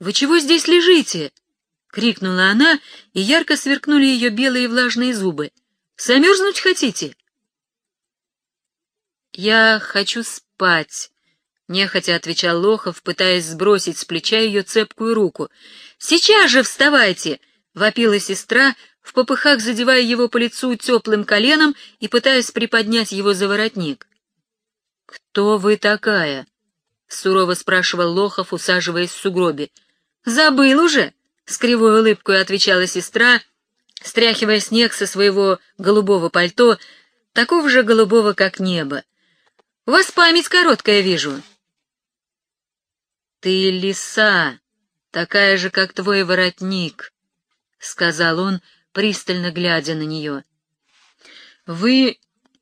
Вы чего здесь лежите? — крикнула она, и ярко сверкнули ее белые влажные зубы. «Замерзнуть хотите?» «Я хочу спать», — нехотя отвечал Лохов, пытаясь сбросить с плеча ее цепкую руку. «Сейчас же вставайте!» — вопила сестра, в попыхах задевая его по лицу теплым коленом и пытаясь приподнять его за воротник. «Кто вы такая?» — сурово спрашивал Лохов, усаживаясь в сугробе. «Забыл уже?» С кривой улыбкой отвечала сестра, стряхивая снег со своего голубого пальто, такого же голубого, как небо. «У вас память короткая, вижу». «Ты лиса, такая же, как твой воротник», — сказал он, пристально глядя на нее. «Вы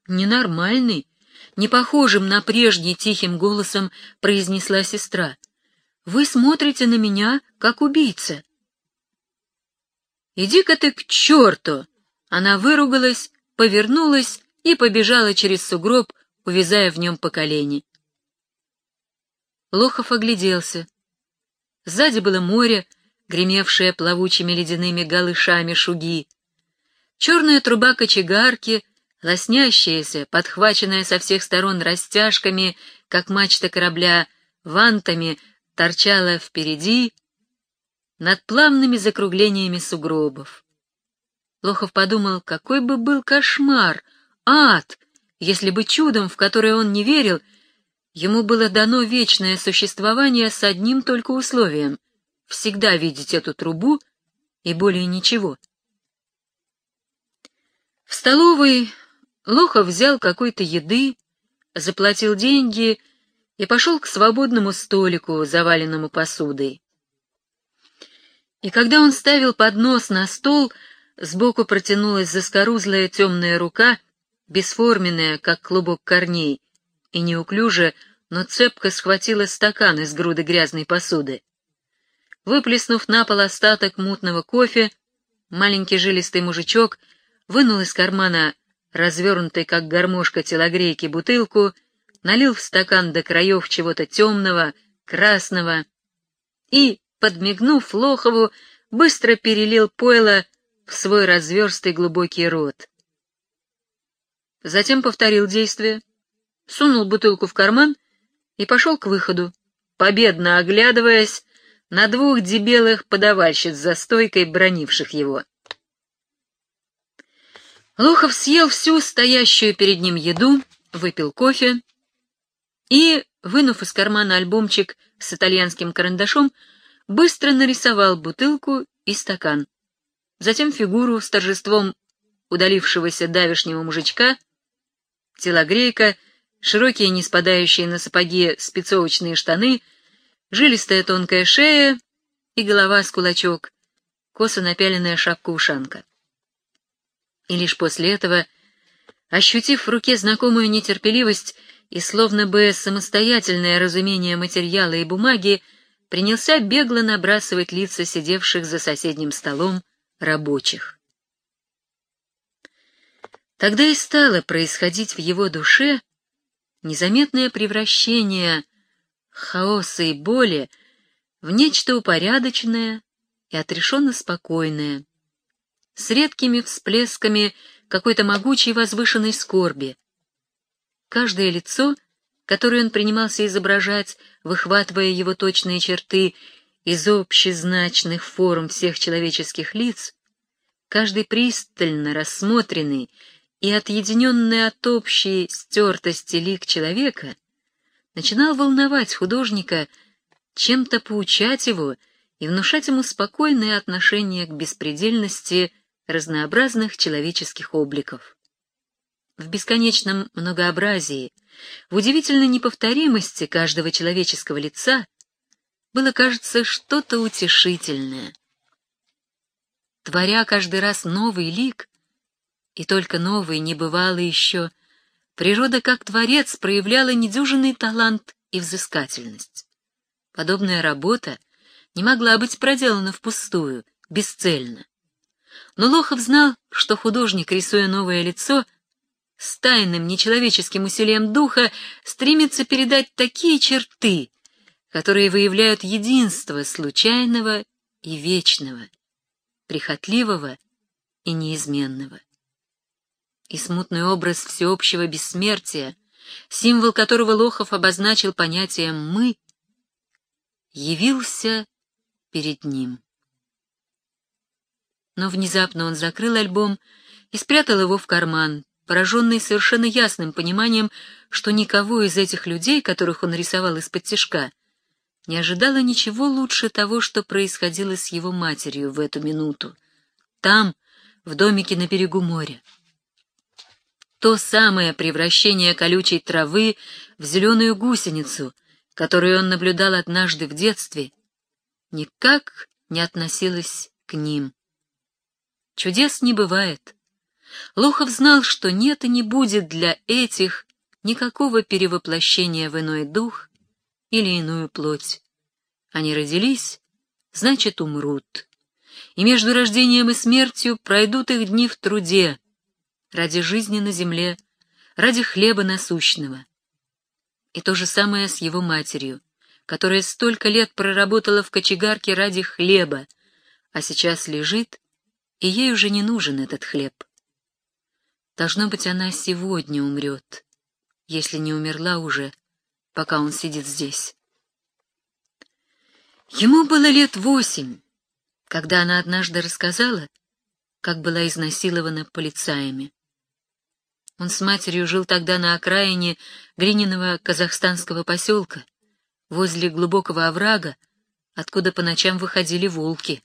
ненормальный», — не похожим на прежний тихим голосом произнесла сестра. «Вы смотрите на меня, как убийца». «Иди-ка ты к черту!» Она выругалась, повернулась и побежала через сугроб, увязая в нем по колени. Лохов огляделся. Сзади было море, гремевшее плавучими ледяными галышами шуги. Черная труба кочегарки, лоснящаяся, подхваченная со всех сторон растяжками, как мачта корабля, вантами, торчала впереди, над плавными закруглениями сугробов. Лохов подумал, какой бы был кошмар, ад, если бы чудом, в которое он не верил, ему было дано вечное существование с одним только условием — всегда видеть эту трубу и более ничего. В столовой Лохов взял какой-то еды, заплатил деньги и пошел к свободному столику, заваленному посудой. И когда он ставил поднос на стол, сбоку протянулась заскорузлая темная рука, бесформенная, как клубок корней, и неуклюже, но цепко схватила стакан из груды грязной посуды. Выплеснув на пол остаток мутного кофе, маленький жилистый мужичок вынул из кармана развернутой, как гармошка телогрейки, бутылку, налил в стакан до краев чего-то темного, красного и, подмигнув Лохову, быстро перелил пойло в свой разверстый глубокий рот. Затем повторил действие, сунул бутылку в карман и пошел к выходу, победно оглядываясь на двух дебелых подавальщиц за стойкой, бронивших его. Лохов съел всю стоящую перед ним еду, выпил кофе и, вынув из кармана альбомчик с итальянским карандашом, быстро нарисовал бутылку и стакан. Затем фигуру с торжеством удалившегося давешнего мужичка, телогрейка, широкие не спадающие на сапоги спецовочные штаны, жилистая тонкая шея и голова с кулачок, косо напяленная шапка-ушанка. И лишь после этого, ощутив в руке знакомую нетерпеливость и словно бы самостоятельное разумение материала и бумаги, принялся бегло набрасывать лица сидевших за соседним столом рабочих. Тогда и стало происходить в его душе незаметное превращение хаоса и боли в нечто упорядоченное и отрешенно спокойное, с редкими всплесками какой-то могучей возвышенной скорби. Каждое лицо — который он принимался изображать, выхватывая его точные черты из общезначных форм всех человеческих лиц, каждый пристально рассмотренный и отъединенный от общей стертости лик человека, начинал волновать художника, чем-то поучать его и внушать ему спокойное отношение к беспредельности разнообразных человеческих обликов. В бесконечном многообразии — в удивительной неповторимости каждого человеческого лица было, кажется, что-то утешительное. Творя каждый раз новый лик, и только новый не бывало еще, природа как творец проявляла недюжинный талант и взыскательность. Подобная работа не могла быть проделана впустую, бесцельно. Но Лохов знал, что художник, рисуя новое лицо, с тайным нечеловеческим усилием духа стремится передать такие черты, которые выявляют единство случайного и вечного, прихотливого и неизменного. И смутный образ всеобщего бессмертия, символ которого Лохов обозначил понятием «мы», явился перед ним. Но внезапно он закрыл альбом и спрятал его в карман, пораженный совершенно ясным пониманием, что никого из этих людей, которых он рисовал из-под тишка, не ожидало ничего лучше того, что происходило с его матерью в эту минуту, там, в домике на берегу моря. То самое превращение колючей травы в зеленую гусеницу, которую он наблюдал однажды в детстве, никак не относилось к ним. Чудес не бывает. Лохов знал, что нет и не будет для этих никакого перевоплощения в иной дух или иную плоть. Они родились, значит, умрут. И между рождением и смертью пройдут их дни в труде, ради жизни на земле, ради хлеба насущного. И то же самое с его матерью, которая столько лет проработала в кочегарке ради хлеба, а сейчас лежит, и ей уже не нужен этот хлеб. Должно быть, она сегодня умрет, если не умерла уже, пока он сидит здесь. Ему было лет восемь, когда она однажды рассказала, как была изнасилована полицаями. Он с матерью жил тогда на окраине глиняного казахстанского поселка, возле глубокого оврага, откуда по ночам выходили волки.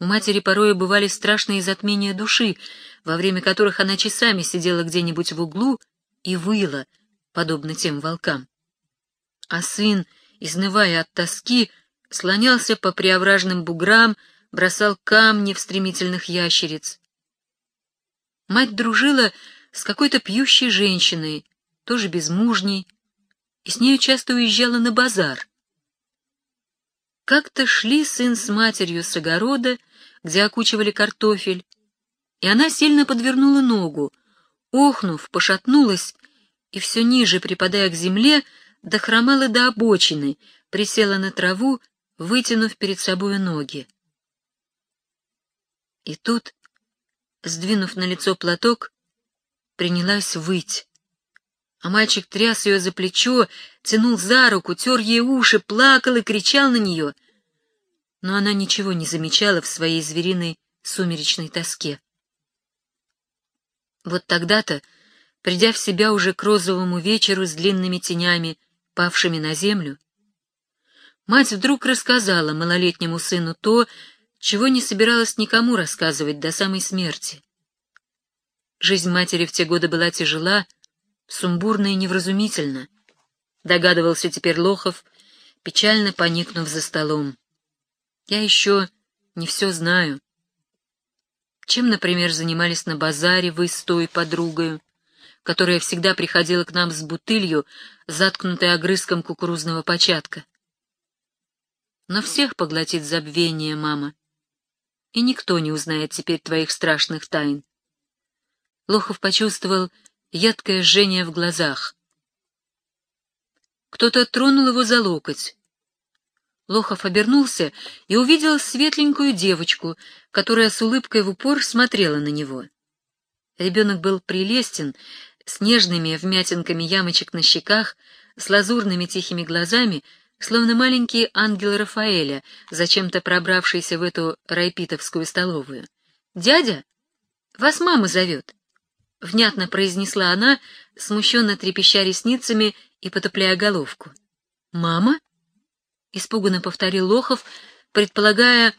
У матери порой бывали страшные затмения души, во время которых она часами сидела где-нибудь в углу и выла, подобно тем волкам. А сын, изнывая от тоски, слонялся по преображенным буграм, бросал камни в стремительных ящериц. Мать дружила с какой-то пьющей женщиной, тоже безмужней, и с нею часто уезжала на базар. Как-то шли сын с матерью с огорода, где окучивали картофель, и она сильно подвернула ногу, охнув, пошатнулась и все ниже, припадая к земле, дохромала до обочины, присела на траву, вытянув перед собой ноги. И тут, сдвинув на лицо платок, принялась выть. А мальчик тряс ее за плечо, тянул за руку, тер ей уши, плакал и кричал на нее. Но она ничего не замечала в своей звериной сумеречной тоске. Вот тогда-то, придя в себя уже к розовому вечеру с длинными тенями, павшими на землю, мать вдруг рассказала малолетнему сыну то, чего не собиралась никому рассказывать до самой смерти. Жизнь матери в те годы была тяжела, сумбурна и невразумительна, догадывался теперь Лохов, печально поникнув за столом. Я еще не все знаю. Чем, например, занимались на базаре вы с той подругою, которая всегда приходила к нам с бутылью, заткнутой огрызком кукурузного початка? Но всех поглотит забвение, мама, и никто не узнает теперь твоих страшных тайн. Лохов почувствовал едкое жжение в глазах. Кто-то тронул его за локоть. Лохов обернулся и увидел светленькую девочку, которая с улыбкой в упор смотрела на него. Ребенок был прелестен, с нежными вмятинками ямочек на щеках, с лазурными тихими глазами, словно маленький ангел Рафаэля, зачем-то пробравшийся в эту райпитовскую столовую. «Дядя, вас мама зовет!» — внятно произнесла она, смущенно трепеща ресницами и потопляя головку. «Мама?» — испуганно повторил Лохов, предполагая,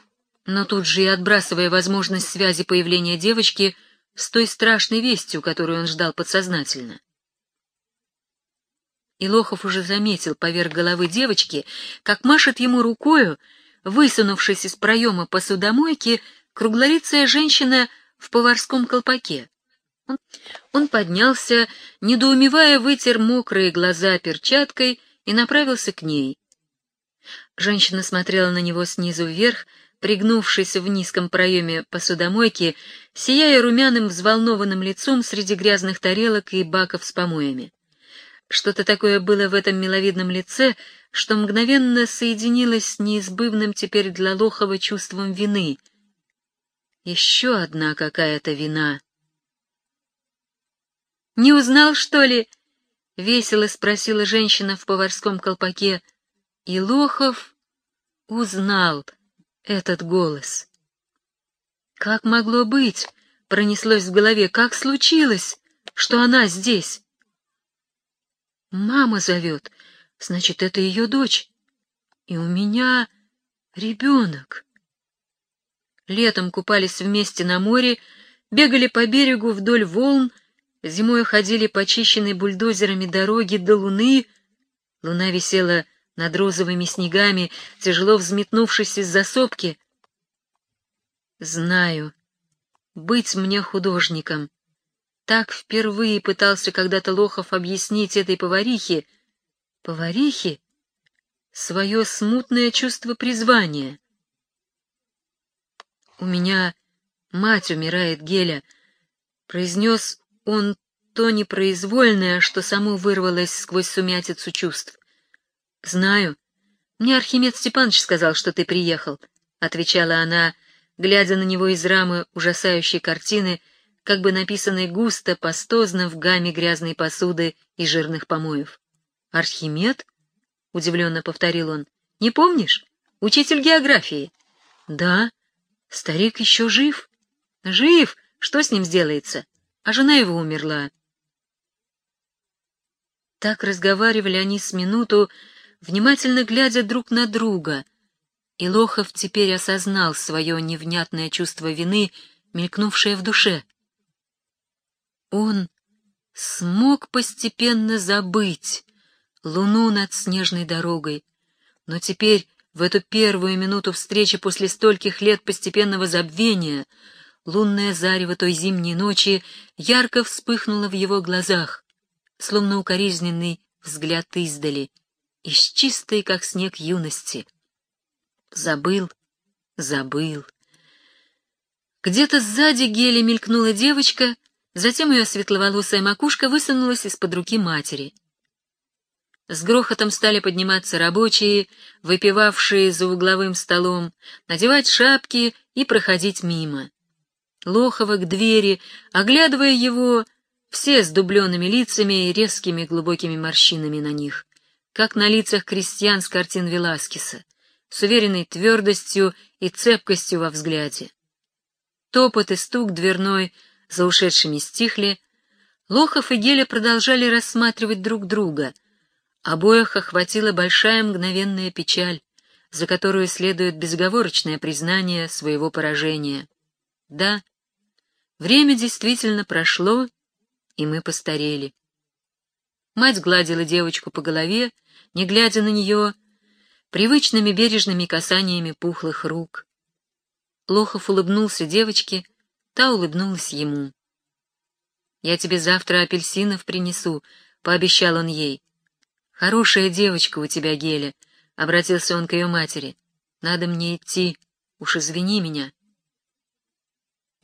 но тут же и отбрасывая возможность связи появления девочки с той страшной вестью, которую он ждал подсознательно. И Лохов уже заметил поверх головы девочки, как машет ему рукою, высунувшись из проема посудомойки, круглолицая женщина в поварском колпаке. Он, поднялся, недоумевая, вытер мокрые глаза перчаткой и направился к ней. Женщина смотрела на него снизу вверх, пригнувшись в низком проеме посудомойки, сияя румяным взволнованным лицом среди грязных тарелок и баков с помоями. Что-то такое было в этом миловидном лице, что мгновенно соединилось с неизбывным теперь для Лохова чувством вины. Еще одна какая-то вина. «Не узнал, что ли?» — весело спросила женщина в поварском колпаке. И Лохов узнал этот голос. «Как могло быть?» — пронеслось в голове. «Как случилось, что она здесь?» «Мама зовет. Значит, это ее дочь. И у меня ребенок». Летом купались вместе на море, бегали по берегу вдоль волн, зимой ходили по чищенной бульдозерами дороги до луны. Луна висела над розовыми снегами, тяжело взметнувшись из-за сопки. Знаю, быть мне художником. Так впервые пытался когда-то Лохов объяснить этой поварихе, поварихе, свое смутное чувство призвания. «У меня мать умирает, Геля», — произнес он то непроизвольное, что само вырвалось сквозь сумятицу чувств. «Знаю. Мне Архимед Степанович сказал, что ты приехал», — отвечала она, глядя на него из рамы ужасающей картины, как бы написанной густо, пастозно в гамме грязной посуды и жирных помоев. «Архимед?» — удивленно повторил он. «Не помнишь? Учитель географии». «Да. Старик еще жив». «Жив? Что с ним сделается? А жена его умерла». Так разговаривали они с минуту, внимательно глядя друг на друга, и Лохов теперь осознал свое невнятное чувство вины, мелькнувшее в душе. Он смог постепенно забыть луну над снежной дорогой, но теперь, в эту первую минуту встречи после стольких лет постепенного забвения, лунное зарево той зимней ночи ярко вспыхнуло в его глазах, словно укоризненный взгляд издали — из чистой, как снег, юности. Забыл, забыл. Где-то сзади Гели мелькнула девочка, затем ее светловолосая макушка высунулась из-под руки матери. С грохотом стали подниматься рабочие, выпивавшие за угловым столом, надевать шапки и проходить мимо. Лохова к двери, оглядывая его, все с дубленными лицами и резкими глубокими морщинами на них как на лицах крестьян с картин Веласкеса, с уверенной твердостью и цепкостью во взгляде. Топот и стук дверной за ушедшими стихли, Лохов и Геля продолжали рассматривать друг друга. Обоих охватила большая мгновенная печаль, за которую следует безоговорочное признание своего поражения. Да, время действительно прошло, и мы постарели. Мать гладила девочку по голове, не глядя на нее, привычными бережными касаниями пухлых рук. Лохов улыбнулся девочке, та улыбнулась ему. «Я тебе завтра апельсинов принесу», — пообещал он ей. «Хорошая девочка у тебя, Геля», — обратился он к ее матери. «Надо мне идти, уж извини меня».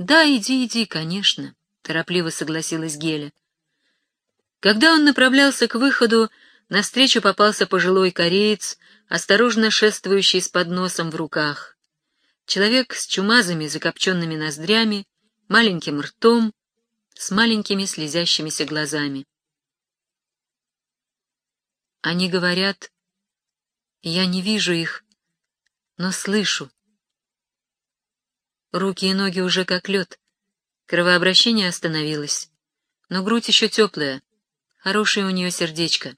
«Да, иди, иди, конечно», — торопливо согласилась Геля. Когда он направлялся к выходу, Навстречу попался пожилой кореец, осторожно шествующий с подносом в руках. Человек с чумазыми закопченными ноздрями, маленьким ртом, с маленькими слезящимися глазами. Они говорят, я не вижу их, но слышу. Руки и ноги уже как лед, кровообращение остановилось, но грудь еще теплая, хорошее у нее сердечко.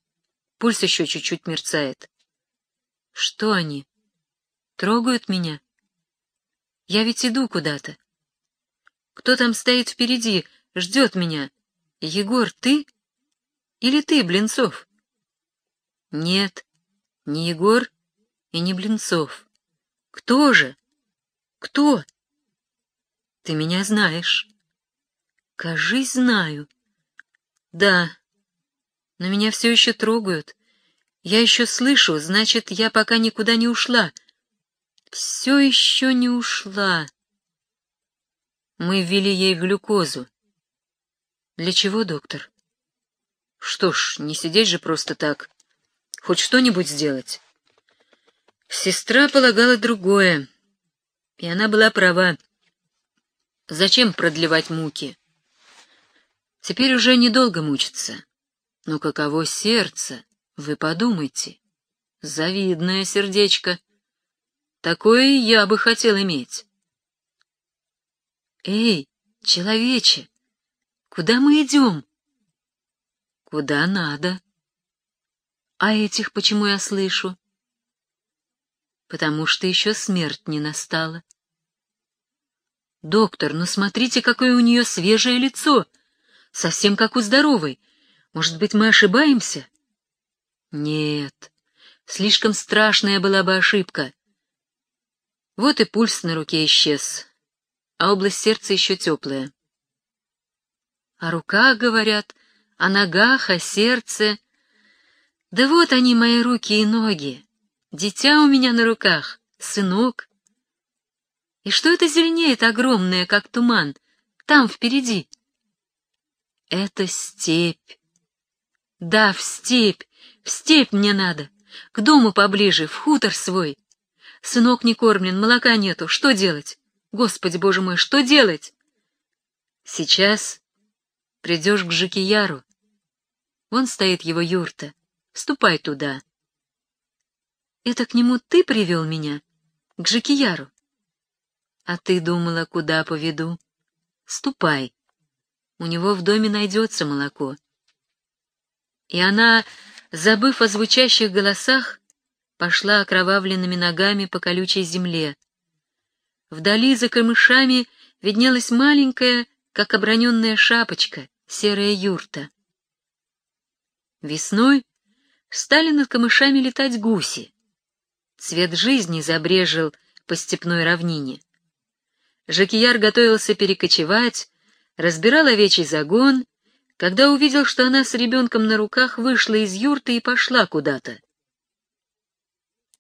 Пульс еще чуть-чуть мерцает. Что они? Трогают меня? Я ведь иду куда-то. Кто там стоит впереди, ждет меня? Егор, ты? Или ты, Блинцов? Нет, не Егор и не Блинцов. Кто же? Кто? Ты меня знаешь. Кажись, знаю. Да, но меня все еще трогают. Я еще слышу, значит, я пока никуда не ушла. Все еще не ушла. Мы ввели ей глюкозу. Для чего, доктор? Что ж, не сидеть же просто так. Хоть что-нибудь сделать. Сестра полагала другое, и она была права. Зачем продлевать муки? Теперь уже недолго мучиться. Но каково сердце, вы подумайте. Завидное сердечко. Такое я бы хотел иметь. Эй, человече, куда мы идем? Куда надо. А этих почему я слышу? Потому что еще смерть не настала. Доктор, ну смотрите, какое у нее свежее лицо, совсем как у здоровой. Может быть, мы ошибаемся? Нет, слишком страшная была бы ошибка. Вот и пульс на руке исчез, а область сердца еще теплая. О руках говорят, о ногах, о сердце. Да вот они, мои руки и ноги. Дитя у меня на руках, сынок. И что это зеленеет огромное, как туман, там впереди? Это степь. Да, в степь, в степь мне надо, к дому поближе, в хутор свой. Сынок не кормлен, молока нету, что делать? Господи, боже мой, что делать? Сейчас придешь к Жикияру. Вон стоит его юрта, ступай туда. Это к нему ты привел меня, к Жикияру? А ты думала, куда поведу? Ступай. У него в доме найдется молоко и она, забыв о звучащих голосах, пошла окровавленными ногами по колючей земле. Вдали за камышами виднелась маленькая, как оброненная шапочка, серая юрта. Весной стали над камышами летать гуси. Цвет жизни забрежил по степной равнине. Жакияр готовился перекочевать, разбирал овечий загон когда увидел, что она с ребенком на руках вышла из юрты и пошла куда-то.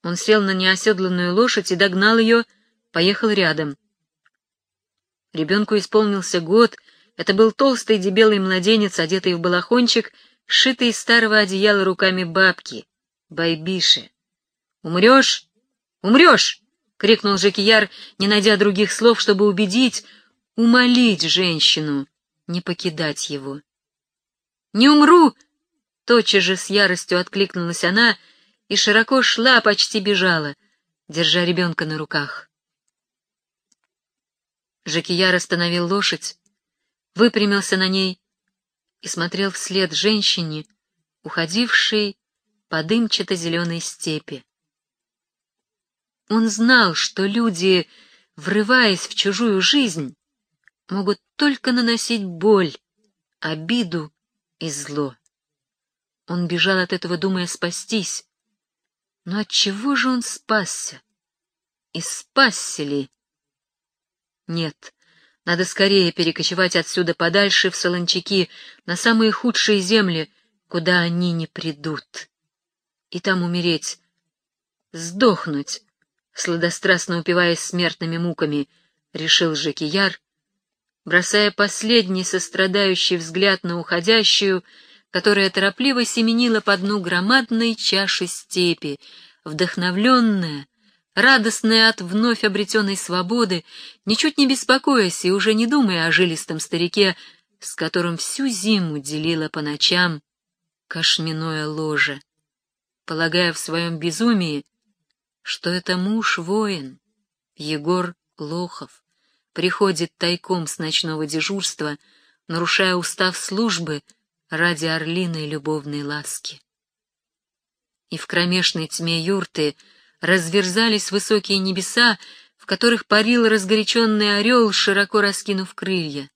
Он сел на неоседланную лошадь и догнал ее, поехал рядом. Ребенку исполнился год, это был толстый дебелый младенец, одетый в балахончик, сшитый из старого одеяла руками бабки, байбиши. «Умрешь? Умрешь!» — крикнул Жакияр, не найдя других слов, чтобы убедить, умолить женщину не покидать его. Не умру!» Тотчас же с яростью откликнулась она и широко шла, почти бежала, держа ребенка на руках. Жакияр остановил лошадь, выпрямился на ней и смотрел вслед женщине, уходившей по дымчато-зеленой степи. Он знал, что люди, врываясь в чужую жизнь, могут только наносить боль, обиду и зло. Он бежал от этого, думая спастись. Но от чего же он спасся? И спасся ли? Нет, надо скорее перекочевать отсюда подальше в Солончаки, на самые худшие земли, куда они не придут. И там умереть, сдохнуть, сладострастно упиваясь смертными муками, решил Жекияр бросая последний сострадающий взгляд на уходящую, которая торопливо семенила по дну громадной чаши степи, вдохновленная, радостная от вновь обретенной свободы, ничуть не беспокоясь и уже не думая о жилистом старике, с которым всю зиму делила по ночам кошменное ложе, полагая в своем безумии, что это муж-воин, Егор Лохов приходит тайком с ночного дежурства, нарушая устав службы ради орлиной любовной ласки. И в кромешной тьме юрты разверзались высокие небеса, в которых парил разгоряченный орел, широко раскинув крылья.